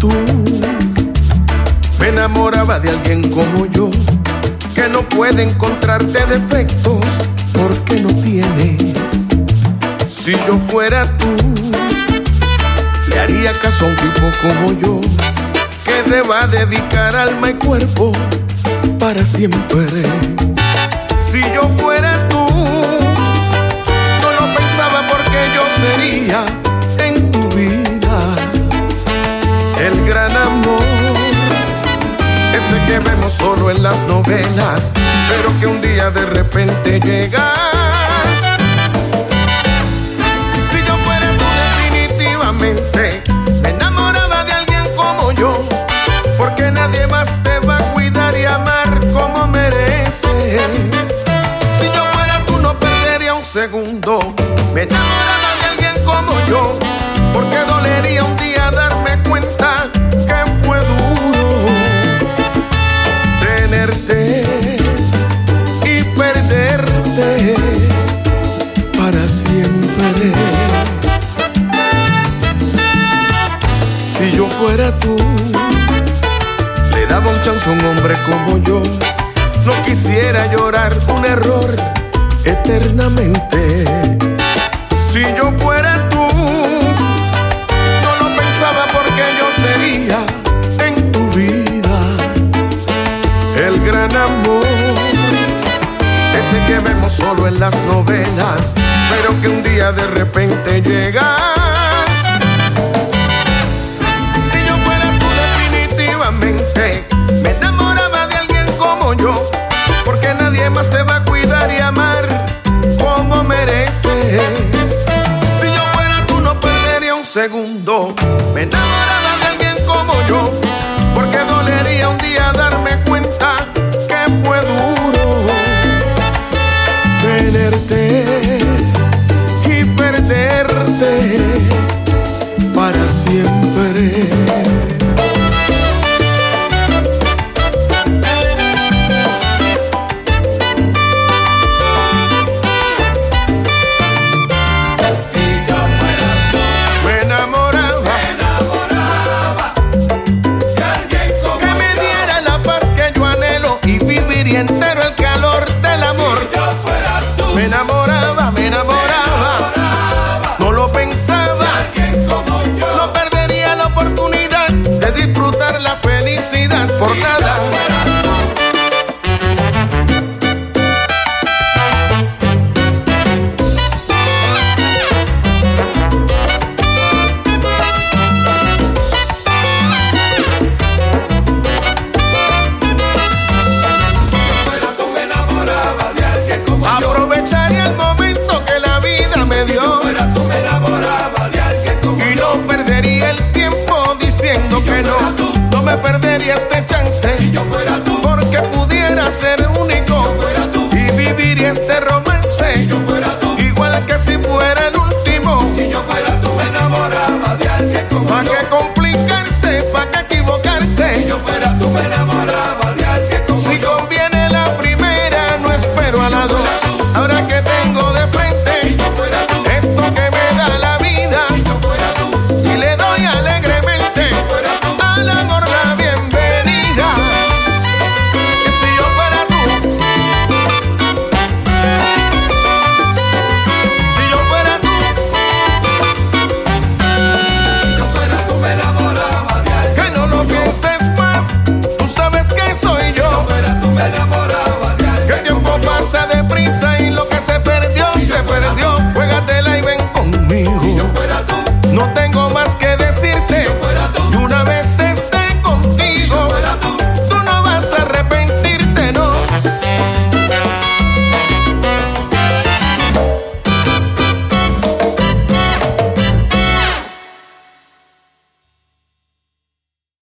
Tú, me enamoraba de alguien como yo, que no puede encontrarte defectos porque no tienes. Si yo fuera tú, le haría caso a un tipo como yo, que deba dedicar alma y cuerpo para siempre. Si yo fuera que vemos solo en las novelas, pero que un día de repente llega. Si yo fuera tú definitivamente, me enamoraba de alguien como yo, porque nadie más te va a cuidar y amar como mereces. Si yo fuera tú no perdería un segundo, me enamoraba de alguien como yo, porque dolería y perderte para siempre. Si yo fuera tú, le daba un chance a un hombre como yo. No quisiera llorar un error eternamente. Que vemos solo en las novelas, pero que un día de repente llega. Si yo fuera tú definitivamente, me enamoraba de alguien como yo, porque nadie más te va a cuidar y amar como mereces. Si yo fuera tú no perdería un segundo, me enamoraba de alguien como yo, porque dolería un día darme cuenta que fue duro ser único y vivir este romance. Si yo fuera tú. Igual que si fuera el último. Si yo fuera tú, me enamoraba de alguien como yo. que